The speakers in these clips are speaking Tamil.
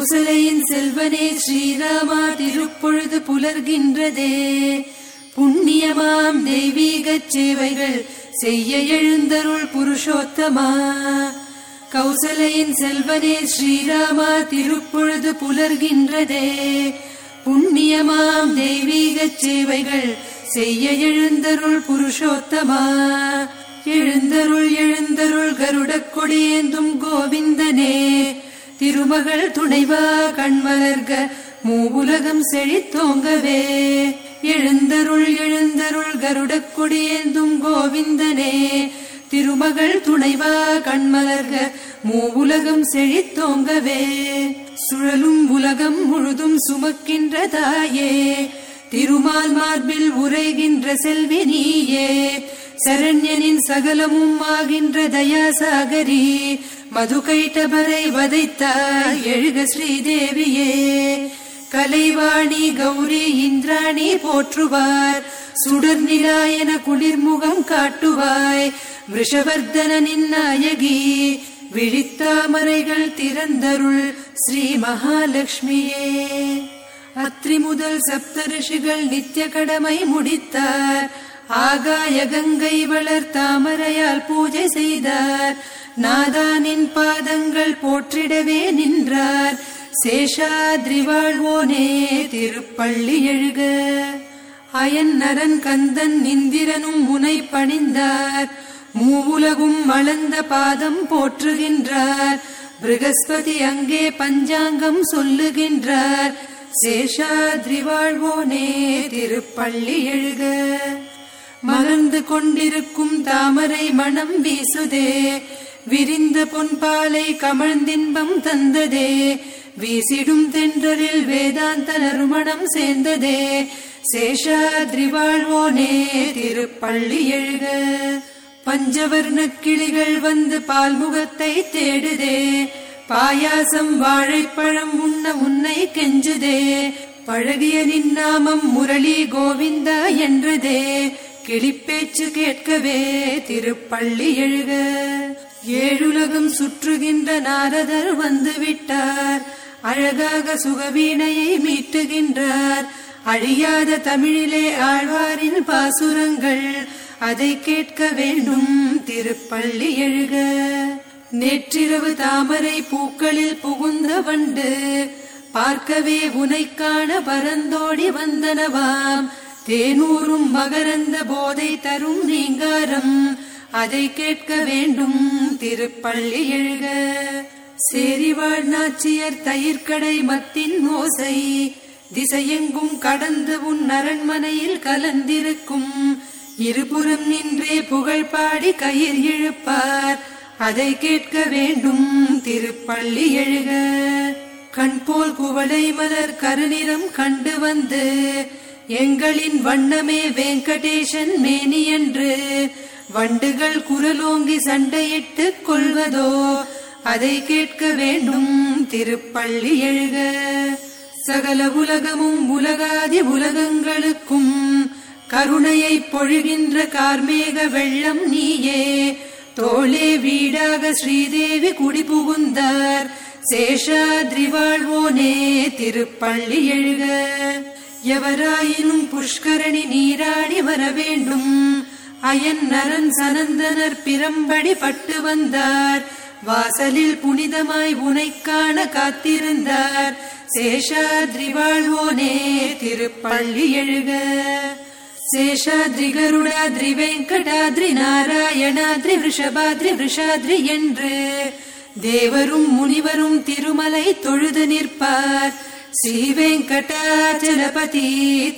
செல்வனே ஸ்ரீராமா திருப்பொழுது புலர்கின்றதே. புண்ணியமாம் தெய்வீக சேவைகள் செய்ய எழுந்தருள் புருஷோத்தமா. கௌசலையின் செல்வனே ஸ்ரீராமா திருப்பொழுது புலர்கின்றதே. புண்ணியமாம் தெய்வீக சேவைகள் செய்ய எழுந்தருள் புருஷோத்தமா. எழுந்தருள் எழுந்தருள் கருடக் கொடியேந்தும் கோவிந்தனே. திருமகள் துணைவா கண்மலர்க மூவுலகம் செழித்தோங்கவே. எழுந்தருள் எழுந்தருள் கருடக் கொடியேந்தும் கோவிந்தனே. திருமகள் துணைவா கண்மலர்க மூவுலகம் செழித்தோங்கவே. சுழலும் உலகம் முழுதும் சுமக்கின்ற தாயே. திருமால் மார்பில் உரைகின்ற செல்வி நீயே. சரண்யனின் சகலமும் ஆகின்ற தயாசாகரி. மதுகைட்டபரை வதைத்தாய் எழுக ஸ்ரீதேவியே. கலைவாணி கௌரி இந்திராணி போற்றுவார். சுடர் நிலாயன குளிர்முகம் காட்டுவாய். விஷவர்தனின் நாயகி விழித்தாமரைகள் திறந்தருள் ஸ்ரீ மகாலட்சுமியே அத்ரி முதல் சப்தரிஷிகள் நித்திய கடமை முடித்தார். ஆகாய கங்கை வளர் தாமரையால் பூஜை செய்தார். நாதானின் பாதங்கள் போற்றிடவே நின்றார். சேஷாத்ரி வாழ்வோனே திருப்பள்ளி எழுக. அயன் நரன் கந்தன் இந்திரனும் முனை பணிந்தார். மூவுலகும் வளர்ந்த பாதம் போற்றுகின்றார். பிருகஸ்பதி அங்கே பஞ்சாங்கம் சொல்லுகின்றார். சேஷாத்ரி வாழ்வோனே திருப்பள்ளி எழுக. மலர்ந்து கொண்டிருக்கும் தாமரை மணம் வீசுதே. விரிந்த பொன்பாலை கமழ்ந்தின்பம் தந்ததே. வீசிடும் தென்றலில் வேதாந்த நறுமணம் சேர்ந்ததே. சேஷாத்ரி வாழ்வோனே திருப்பள்ளி எழுக. பஞ்சவர்ண கிளிகள் வந்து பால்முகத்தை தேடுதே. பாயாசம் வாழைப்பழம் உண்ண உன்னை கெஞ்சுதே. பழகிய நின்நாமம் முரளி கோவிந்தா என்றதே. கிளிப்பேச்சு கேட்கவே திருப்பள்ளி எழுக. ஏழுலகம் சுற்றுகின்ற நாரதர் வந்துவிட்டார். அழகாக சுகவீணையை மீட்டுகின்றார். அழியாத தமிழிலே ஆழ்வாரின் பாசுரங்கள் அதை கேட்க வேண்டும். திருப்பள்ளி எழுக. நேற்றிரவு தாமரை பூக்களில் புகுந்த வண்டு பார்க்கவே உனைக்கான பரந்தோடி வந்தனவாம். தேனூரும் மகரந்த போதை தரும் நீங்காரம் அதை கேட்க வேண்டும். திருப்பள்ளி எழுக. சேரிவாழ் நாச்சியர் தயிர்க்கடை மத்தின் ஓசை. திசையெங்கும் கடந்து உன் அரண்மனையில் கலந்திருக்கும். இருபுறம் நின்றே புகழ் பாடி கயிர் இழுப்பார். அதை கேட்க வேண்டும். திருப்பள்ளி எழுக. கண்போல் குவளை மலர் கருநிறம் கண்டு வந்து. எங்களின் வண்ணமே வெங்கடேசன் மேனி என்று வண்டுகள் குரலோங்கி சண்டையிட்டு கொள்வதோ அதை கேட்க வேண்டும் திருப்பள்ளி எழுக. சகல உலகமும் உலகாதி உலகங்களுக்கும் கருணையை பொழுகின்ற கார்மேக வெள்ளம் நீயே. தோளே வீடாக ஸ்ரீதேவி குடி புகுந்தார். சேஷாத்ரி வாழ்வோனே திருப்பள்ளி எழுக. எவராயினும் புஷ்கரணி நீராடி வர வேண்டும். அயன் நரன் சனந்தனர் பிரம்படி பட்டு வந்தார். வாசலில் புனிதமாய் உனைக்காண காத்திருந்தார். சேஷாத்ரி வாழ்வோனே திருப்பள்ளி எழுக. சேஷாத்ரிகருடாத்ரி வெங்கடாத்ரி நாராயணாத்ரி ரிஷபாத்ரி ரிஷாத்ரி என்று தேவரும் முனிவரும் திருமலை தொழுது நிற்பார். ஸ்ரீ வெங்கடாச்சலபதி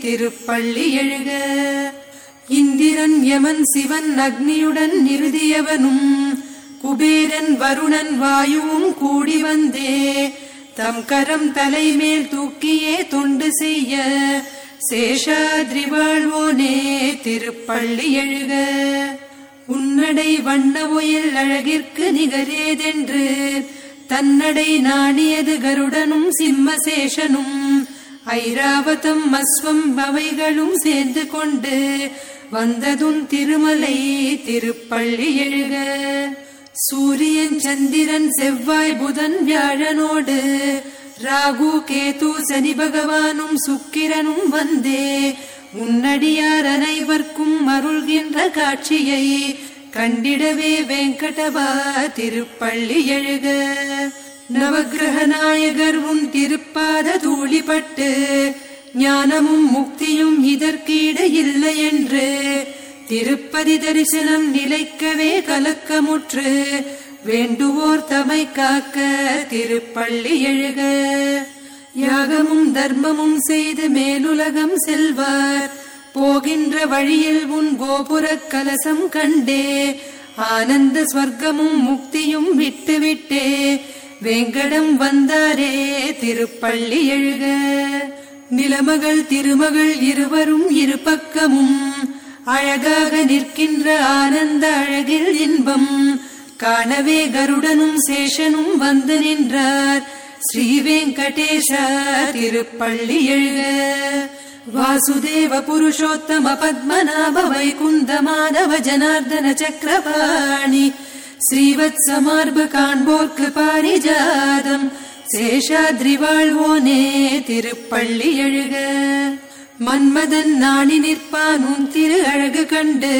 திருப்பள்ளி எழுக. இந்திரன் யமன் சிவன் அக்னியுடன் நிறுதியவனும் குபேரன் வருணன் வாயுவும் கூடி வந்தே. தம் கரம் தலைமேல் தூக்கியே தொண்டு செய்ய சேஷாத்ரிவாழ்வோனே திருப்பள்ளி எழுக. உன்னடை வண்ண ஒயில் அழகிற்கு நிகரேதென்று தன்னடை நாணியது கருடனும் சிம்மசேஷனும் ஐராவதம் அஸ்வம் அவைகளும் சேர்ந்து கொண்டு வந்ததும் திருமலை திருப்பள்ளி எழுக. சூரியன் சந்திரன் செவ்வாய் புதன் வியாழனோடு ராகு கேது சனி பகவானும் சுக்கிரனும் வந்தே. உன்னடியார் அனைவர்க்கும் அருள்கின்ற காட்சியை கண்டிடவே வெங்கடவா திருப்பள்ளி எழுக. நவகிரக நாயகர் உன் திருப்பாத தூளிப்பட்டு ஞானமும் முக்தியும் இதற்கீடு இல்லை என்று திருப்பதி தரிசனம் நிலைக்கவே கலக்கமுற்று. வேண்டுவோர் தமை காக்க திருப்பள்ளி எழுக. யாகமும் தர்மமும் செய்து மேலுலகம் செல்வார். போகின்ற வழியில் உன் கோபுர கலசம் கண்டே. ஆனந்த ஸ்வர்க்கமும் முக்தியும் விட்டுவிட்டே. வெங்கடம் வேங்கடம் வந்தாரே திருப்பள்ளி எழுக. நிலமகள் திருமகள் இருவரும் இரு பக்கமும் அழகாக நிற்கின்ற ஆனந்த அழகில் இன்பம். காணவே கருடனும் சேஷனும் வந்து நின்றார். ஸ்ரீ வெங்கடேஷா திருப்பள்ளி எழுக. வாசுதேவ புருஷோத்தம பத்மநாப வைகுந்த மாதவ ஜனார்தன சக்கரபாணி. ஸ்ரீவத் சமார்பு காண்போர்க்கு பாரிஜாதம். சேஷாத்ரி வாழ்வோனே திருப்பள்ளி எழுக மன்மதன் நாணி நிற்பான் உன் திரு அழகு கண்டு.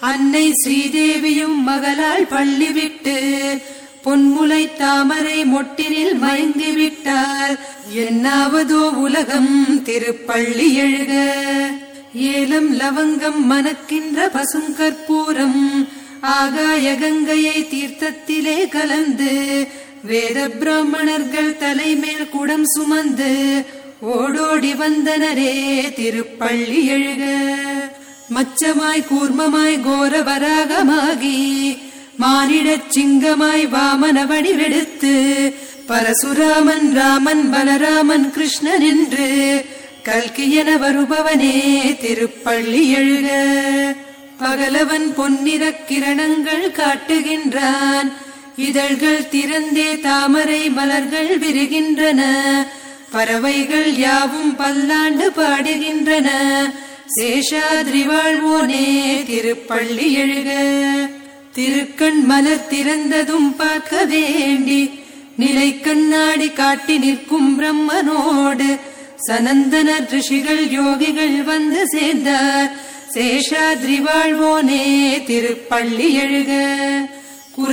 அன்னை ஸ்ரீதேவியும் மகளால் பள்ளி விட்டு. பொன்முலை தாமரை மொட்டினில் மயங்கி விட்டார். என்னாவதோ உலகம் திருப்பள்ளி எழுக ஏலம் லவங்கம் மணக்கின்ற பசுங்கற்பூரம். ஆகாய கங்கையை தீர்த்தத்திலே கலந்து வேத பிராமணர்கள் தலைமேல் குடம் சுமந்து ஓடோடி வந்தனரே திருப்பள்ளி எழுக. மச்சமாய் கூர்மமாய் கோர வராகமாகி மானிடச் சிங்கமாய் வாமன வடிவெடுத்து பரசுராமன் ராமன் பலராமன் கிருஷ்ணன் என்று கல்கியன வருபவனே திருப்பள்ளி எழுக. பகலவன் பொன்னிற கிரணங்கள் காட்டுகின்றான் இதழ்கள் திறந்தே தாமரை மலர்கள் விரிகின்றன. பறவைகள் யாவும் பல்லாண்டு பாடுகின்றன. சேஷாதிரி வாழ்வோனே திருப்பள்ளி எழுக. திருக்கண் மலர் திறந்ததும் பார்க்க வேண்டி நிலை கண்ணாடி காட்டி நிற்கும் பிரம்மனோடு. சனந்தன ரிஷிகள் யோகிகள் வந்து சேர்ந்தார். சேஷாதிரி வாழ்வோனே திருப்பள்ளி எழுக.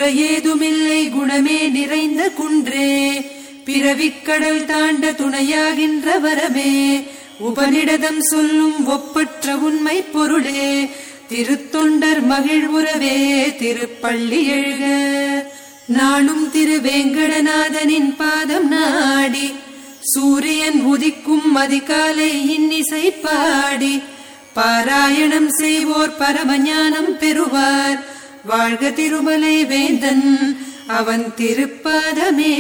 குறையேதுமில்லை குணமே நிறைந்த குன்றே. பிறவிக்கடல் தாண்ட துணையாகின்ற வரமே. உபனிடதம் சொல்லும் ஒப்பற்ற உண்மை பொருளே. திருத்தொண்டர் மகிழ்வுறவே திருப்பள்ளி எழுக. நாளும் திருவேங்கடநாதனின் பாதம் நாடி. சூரியன் உதிக்கும் அதிகாலை இன்னிசை பாடி. பாராயணம் செய்வோர் பரமஞானம் பெறுவார். வாழ்க திருமலை வேந்தன் அவன் திருப்பாதமே.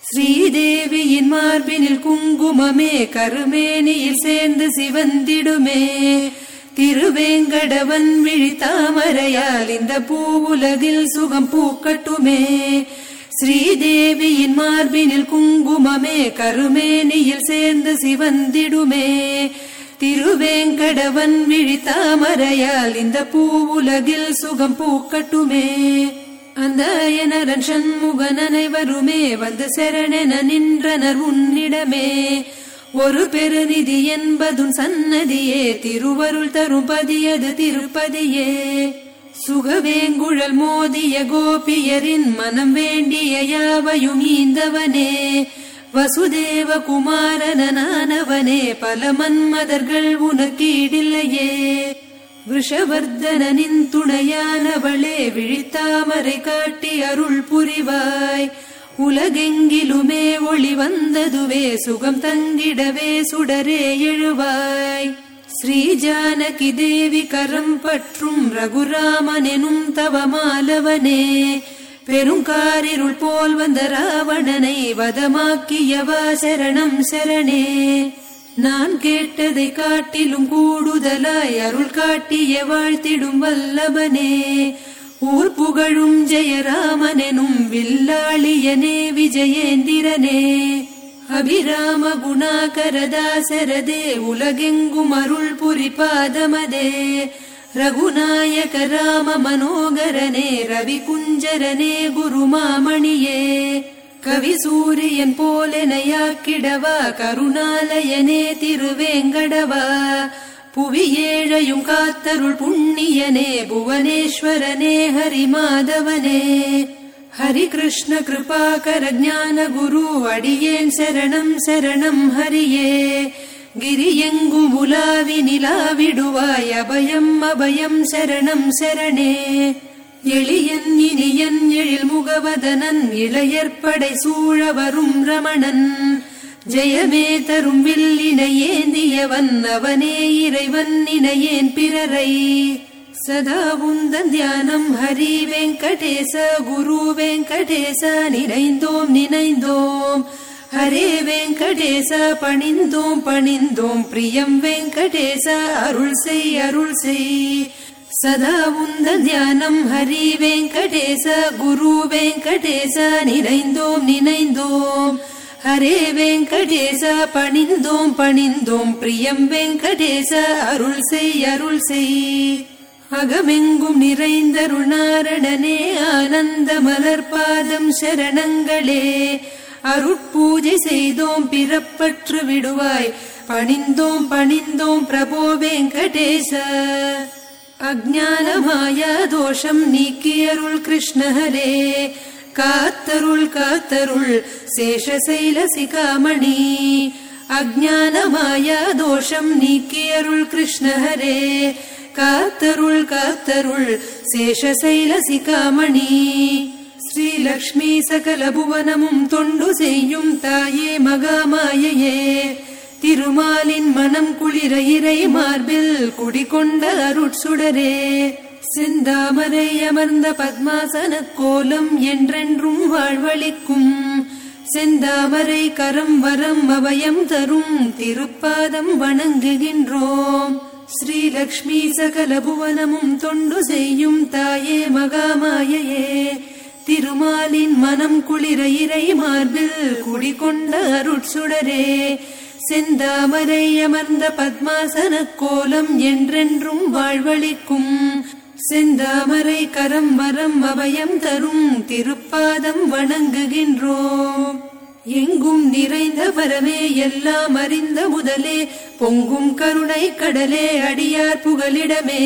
ஸ்ரீதேவியின் மார்பினில் குங்குமமே கருமேனியில் சேர்ந்து சிவந்திடுமே. திருவேங்கடவன் விழி தாமரையால் இந்த பூவுலகில் சுகம் பூக்கட்டுமே. ஸ்ரீதேவியின் மார்பினில் குங்குமமே கருமேனியில் சேர்ந்து சிவந்திடுமே. திருவேங்கடவன் விழி தாமரையால் இந்த உலகில் சுகம் பூக்கட்டுமே. அந்த எனரன் சண்முகன் அனைவருமே வந்து சரணென நின்றனர் உன்னிடமே. ஒரு பெருநிதி என்பதும் சன்னதியே திருவருள் தரும் பதியது திருப்பதியே. சுகவேங்குழல் மோதிய கோபியரின் மனம் வேண்டிய யாவையும் ஈந்தவனே. வசுதேவ குமாரனானவனே பல மன்மதர்கள் உனக்கீடில்லையே. விஷவர்தனின் துணையானவளே விழித்தாமரை காட்டி அருள் புரிவாய். உலகெங்கிலுமே ஒளி வந்ததுவே சுகம் தங்கிடவே சுடரே எழுவாய். ஸ்ரீ ஜானகி தேவி கரம் பற்றும் ரகுராமனெனும் தவமாலவனே. பெருங்காரிருள் போல் வந்த ராவணனை வதமாக்கியவா சரணம் சரணே. நான் கேட்டதை காட்டிலும் கூடுதலாய் அருள் காட்டிய வாழ்த்திடும் வல்லபனே ஊர் புகழும் ஜெயராமனெனும் வில்லாளியனே விஜயேந்திரனே. அபிராம குணாகரதாசரதே உலகெங்கும் அருள் புரிபாதமதே. ரகுநாயக ராம மனோகரனே ரவி குஞ்சரனே குருமாமணியே கவி சூரியன் போலெனையாக்கிடவா கருணாலயனே திருவேங்கடவா புவி ஏழையும் காத்தருள் புண்ணியனே புவனேஸ்வரனே ஹரிமாதவனே ஹரி கிருஷ்ண கிருபாகர ஞான குரு அடியேன் சரணம் சரணம் ஹரியே கிரியெங்கும் உலாவி நிலாவிடுவாய் அபயம் அபயம் சரணம் சரணே எளியன் இனியன் எழில் முகவதனன் இளையற்படை சூழ வரும் ரமணன் ஜெயமே தரும் வில்லினையேந்தியவன் அவனே இறைவன் இணையேன் பிறரை சதா உந்தன் தியானம் ஹரி வெங்கடேச குரு வெங்கடேச நினைந்தோம் நினைந்தோம் ஹரே வெங்கடேச பணிந்தோம் பணிந்தோம். பிரியம் வெங்கடேச அருள் செய் அருள் செய். சதா உந்த தியானம் ஹரி வெங்கடேச குரு வெங்கடேச நினைந்தோம் நினைந்தோம். ஹரே வெங்கடேச பணிந்தோம் பணிந்தோம். பிரியம் வெங்கடேச அருள் செய் அருள் செய். அகமெங்கும் நிறைந்தருணாரணனே ஆனந்த மலர்பாதம் சரணங்களே. அருட்பூஜை செய்தோம் பிறப்பற்று விடுவாய் பணிந்தோம் பணிந்தோம் பிரபோ வெங்கடேச அஜானமாயா தோஷம் நீக்கியருள் கிருஷ்ணஹரே காத்தருள் காத்தருள் சேஷசைல சிகாமணி அஜானமாயா தோஷம் நீக்கியருள் கிருஷ்ணஹரே காத்தருள் காத்தருள் சேஷசைல சிகாமணி ஸ்ரீலக்ஷ்மி சகல புவனமும் தொண்டு செய்யும் தாயே மகாமாயையே. திருமாலின் மனம் குளிர இறை மார்பில் குடிகொண்ட அருட்சுடரே. செந்தாமரை அமர்ந்த பத்மாசன கோலம் என்றென்றும் வாழ்வழிக்கும் செந்தாமரை கரம் வரம் அபயம் தரும் திருப்பாதம் வணங்குகின்றோம். ஸ்ரீலக்ஷ்மி சகல புவனமும் தொண்டு செய்யும் தாயே மகாமாயையே. திருமாலின் மனம் குளிர இறை மார்பில் குடிகொண்ட அருட்சுடரே. செந்தாமரை அமர்ந்த பத்மாசன கோலம் என்றென்றும் வாழ்வழிக்கும் செந்தாமரை கரம் வரம் அபயம் தரும் திருப்பாதம் வணங்குகின்றோம் எங்கும் நிறைந்த வரமே எல்லாம் அறிந்த முதலே பொங்கும் கருணை கடலே அடியார் புகலிடமே.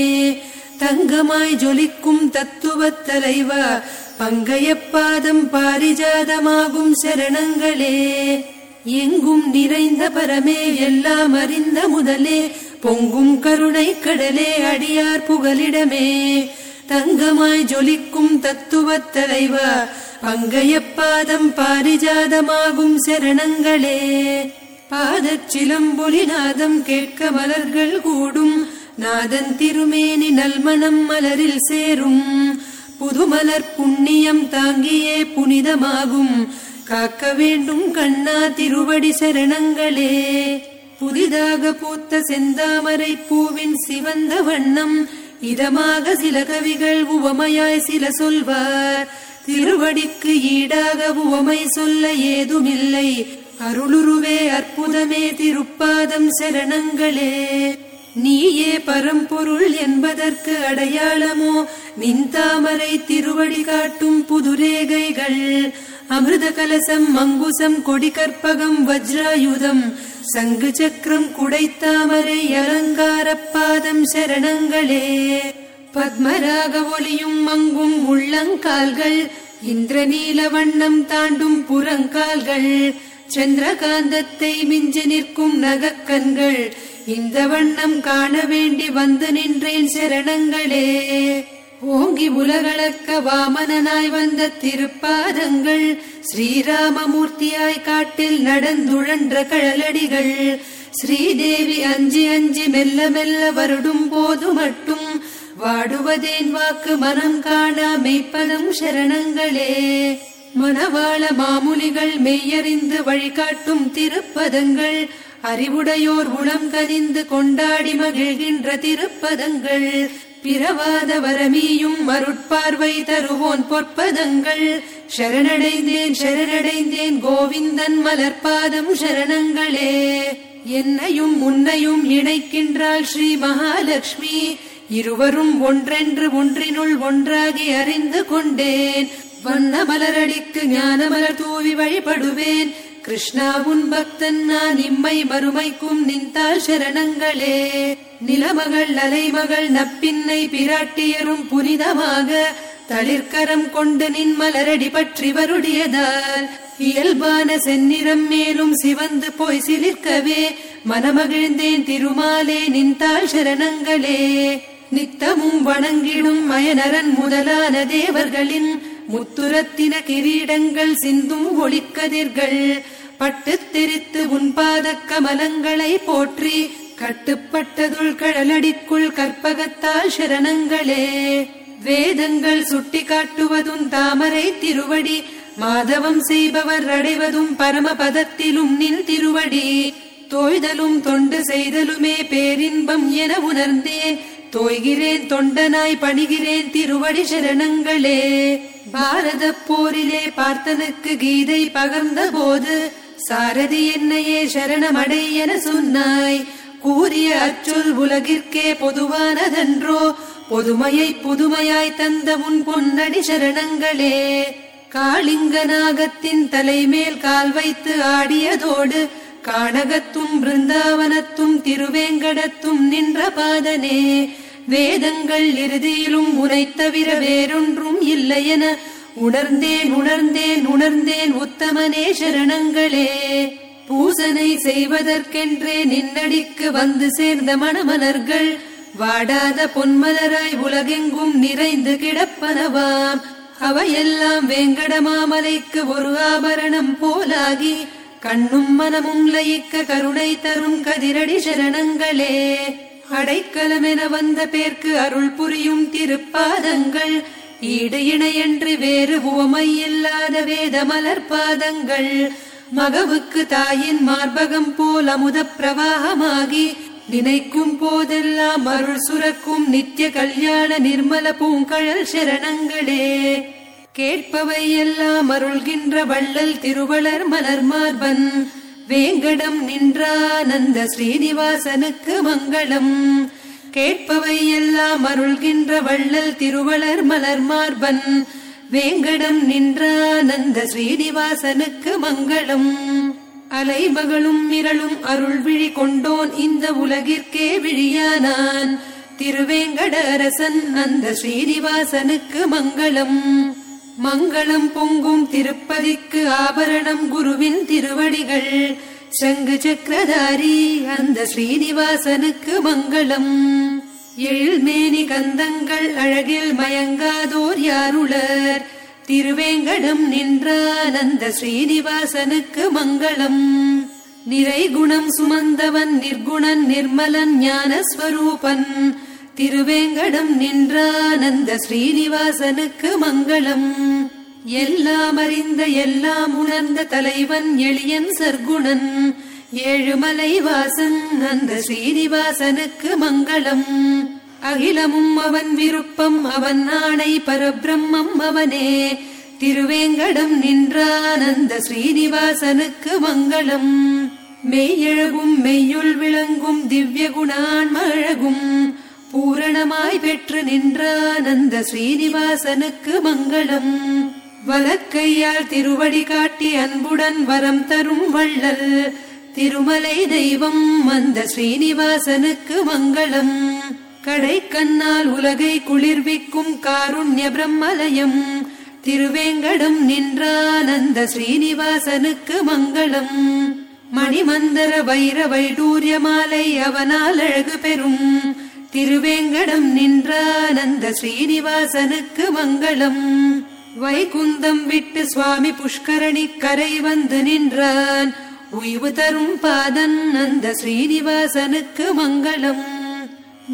தங்கமாய் ஜொலிக்கும் தத்துவத் தலைவா பங்கையப்பாதம் பாரிஜாதமாகும் சரணங்களே எங்கும் நிறைந்த பரமே எல்லாம் அறிந்த முதலே பொங்கும் கருணை கடலே அடியார் புகலிடமே. தங்கமாய் ஜொலிக்கும் தத்துவ தலைவா பங்கையப்பாதம் பாரிஜாதமாகும் சரணங்களே. பாதச் கேட்க மலர்கள் கூடும் நாதன் திருமேனி நல்மணம் மலரில் சேரும். புதுமலர் புண்ணியம் தாங்கியே புனிதமாகும். காக்க வேண்டும் கண்ணா திருவடி சரணங்களே. புதிதாக பூத்த செந்தாமரை பூவின் சிவந்த வண்ணம். இதமாக சில கவிகள் உவமையாய் சில சொல்வார். திருவடிக்கு ஈடாக உவமை சொல்ல ஏதுமில்லை. அருளுருவே அற்புதமே திருப்பாதம் சரணங்களே. நீயே பரம்பொருள் என்பதற்கு அடையாளமோ? நின் தாமரை திருவடி காட்டும் புதுரேகைகள். அமிர்த கலசம் மங்குசம் கொடி கற்பகம் வஜ்ராயுதம். சங்கு சக்கரம் குடைத்தாமரை அலங்கார பாதம் சரணங்களே. பத்மராக ஒலியும் மங்கும் உள்ளங்கால்கள். இந்திரநீல வண்ணம் தாண்டும் புறங்கால்கள். சந்திரகாந்தத்தை மிஞ்சி நிற்கும் நகக்கண்கள். இந்த வண்ணம் காண வேண்டி வந்து நின்றேன் சரணங்களே. ஓங்கி உலகளக்க வாமனனாய் வந்த திருப்பாதங்கள் ஸ்ரீராமமூர்த்தியாய் காட்டில் நடந்துழன்ற கழலடிகள். ஸ்ரீதேவி அஞ்சி அஞ்சி மெல்ல மெல்ல வருடும் போது மட்டும் வாடுவதேன் வாக்கு மனம் காணா மெய்ப்பதம் சரணங்களே. மனவாள மாமுலிகள் மெய்யறிந்து வழிகாட்டும் திருப்பதங்கள் அறிவுடையோர் உளம் கனிந்து கொண்டாடி மகிழ்கின்ற திருப்பதங்கள். பிறவாத வரமியும் மருட்பார்வை தருவோன் பொற்பதங்கள். சரணடைந்தேன் சரணடைந்தேன் கோவிந்தன் மலர்பாதம் சரணங்களே. என்னையும் உன்னையும் இணைக்கின்றாள் ஸ்ரீ மகாலட்சுமி இருவரும் ஒன்றென்று ஒன்றினுள் ஒன்றாகி அறிந்து கொண்டேன். வண்ண மலரடிக்கு ஞான மலர் தூவி வழிபடுவேன். கிருஷ்ணா உன் பக்தன் நான் இம்மை மறுமைக்கும் நின்றால் சரணங்களே. நிலமகள் அலைமகள் நப்பின்னை பிராட்டியரும் புனிதமாக தளிர்கரம் கொண்டு நின் மலரடி பற்றி வருடியதால் இயல்பான செந்நிறம் மேலும் சிவந்து போய் சிலிர்க்கவே மனமகிழ்ந்தேன் திருமாலே நின்றால் சரணங்களே. நித்தமும் வணங்கிடும் மயனரன் முதலான தேவர்களின் முத்துரத்தின கிரீடங்கள் சிந்தும் ஒளிக்கதிர்கள். பட்டு திரித்து உன் கமலங்களை போற்றி கட்டுப்பட்டதுள் கடலடிக்குள் கற்பகத்தால் சரணங்களே. வேதங்கள் சுட்டி காட்டுவதும் தாமரை திருவடி மாதவம் செய்பவர் அடைவதும் பரமபதத்திலும் நின் திருவடி. தோய்தலும் தொண்டு செய்தலுமே பேரின்பம் என உணர்ந்தேன் தோய்கிறேன் தொண்டனாய் பணிகிறேன் திருவடி சரணங்களே. பாரத போரிலே பார்த்தனுக்கு கீதை பகர்ந்த போது சாரதி என்னையே சரணமடை என சொன்னாய். கூறிய அச்சொல் உலகிற்கே பொதுவானதன்றோ பொதுமையை புதுமையாய் தந்த உன் பொன்னடி சரணங்களே. காளிங்க நாகத்தின் தலைமேல் கால் வைத்து ஆடியதோடு காணகத்தும் பிருந்தாவனத்தும் திருவேங்கடத்தும் நின்ற பாதனே. வேதங்கள் இறுதியிலும் உனைத் தவிர வேறொன்றும் இல்லையென உணர்ந்தேன் உணர்ந்தேன் உணர்ந்தேன் உத்தமனே சரணங்களே. பூசனை செய்வதற்கென்றே நின்னடிக்கு வந்து சேர்ந்த மணமலர்கள் வாடாத பொன்மலராய் உலகெங்கும் நிறைந்து கிடப்பனவாம். அவையெல்லாம் வேங்கடமாமலைக்கு ஒரு ஆபரணம் போலாகி கண்ணும் மனமும் லயிக்க கருணை தரும் கதிரடி சரணங்களே. அடைக்கலமென வந்த பேர்க்கு அருள் புரியும் திருப்பாதங்கள் ஈடு இணையன்று வேறு உவமை இல்லாத வேத மலர் பாதங்கள். மகவுக்கு தாயின் மார்பகம் போல் அமுத பிரவாகமாகி நினைக்கும் போதெல்லாம் அருள் சுரக்கும் நித்திய கல்யாண நிர்மல பூங்கழல் சரணங்களே. கேட்பவை எல்லாம் அருள்கின்ற வள்ளல் திருவளர் மலர் மார்பன். வேங்கடம் நின்றானந்த ஸ்ரீனிவாசனுக்கு மங்களம். கேட்பவை எல்லாம் அருள்கின்ற வள்ளல் திருவளர் மலர் மார்பன். வேங்கடம் நின்றானந்த ஸ்ரீனிவாசனுக்கு மங்களம். அலைமகளும் மிரளும் அருள் விழி கொண்டோன் இந்த உலகிற்கே விழியானான். திருவேங்கட அரசன் அந்த ஸ்ரீனிவாசனுக்கு மங்களம். மங்களம் பொங்கும் திருப்பதிக்கு ஆபரணம் குருவின் திருவடிகள். சங்கு சக்கரதாரி அந்த ஸ்ரீனிவாசனுக்கு மங்களம். எழில்மேனி கந்தங்கள் அழகில் மயங்காதோர் யாருளர். திருவேங்கடம் நின்றான் அந்த ஸ்ரீனிவாசனுக்கு மங்களம். நிறைகுணம் சுமந்தவன் நிர்குணன் நிர்மலன் ஞானஸ்வரூபன். திருவேங்கடம் நின்றான் அந்த ஸ்ரீனிவாசனுக்கு மங்களம். எல்லாம் அறிந்த எல்லாம் உணர்ந்த தலைவன் எளியன் சர்க்குணன். ஏழுமலை வாசன் அந்த ஸ்ரீனிவாசனுக்கு மங்களம். அகிலமும் அவன் விருப்பம் அவன் ஆணை பரபிரம்மம் அவனே. திருவேங்கடம் நின்றான் அந்த ஸ்ரீனிவாசனுக்கு மங்களம். மெய்யழகும் மெய்யுள் விளங்கும் திவ்ய குணான்மழகும் பூரணமாய் பெற்று நின்றான் அந்த ஸ்ரீனிவாசனுக்கு மங்களம். வலக்கையால் திருவடி காட்டி அன்புடன் வரம் தரும் வள்ளல். திருமலை தெய்வம் அந்த ஸ்ரீனிவாசனுக்கு மங்களம். கடை கண்ணால் உலகை குளிர்விக்கும் காருண்ய பிரம்மலயம். திருவேங்கடம் நின்றானந்த ஸ்ரீனிவாசனுக்கு மங்களம். மணிமந்தர வைர வைடூரிய மாலை அவனால் அழகு பெறும். திருவேங்கடம் நின்றானந்த ஸ்ரீனிவாசனுக்கு மங்களம். வைகுந்தம் விட்டு சுவாமி புஷ்கரணி கரை வந்து நின்றான். உய்வு தரும் பாதன் அந்த ஸ்ரீனிவாசனுக்கு மங்களம்.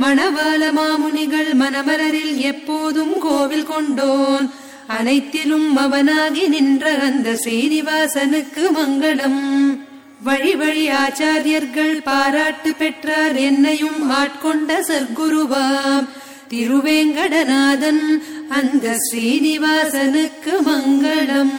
மணவாள மாமுனிகள் மணமலரில் எப்போதும் கோவில் கொண்டோன். அனைத்திலும் அவனாகி நின்ற அந்த ஸ்ரீனிவாசனுக்கு மங்களம். வழி வழி ஆச்சாரியர்கள் பாராட்டு பெற்றார். என்னையும் ஆட்கொண்ட சர்க்குருவாம். திருவேங்கடநாதன் அந்த ஸ்ரீனிவாசனுக்கு மங்களம்.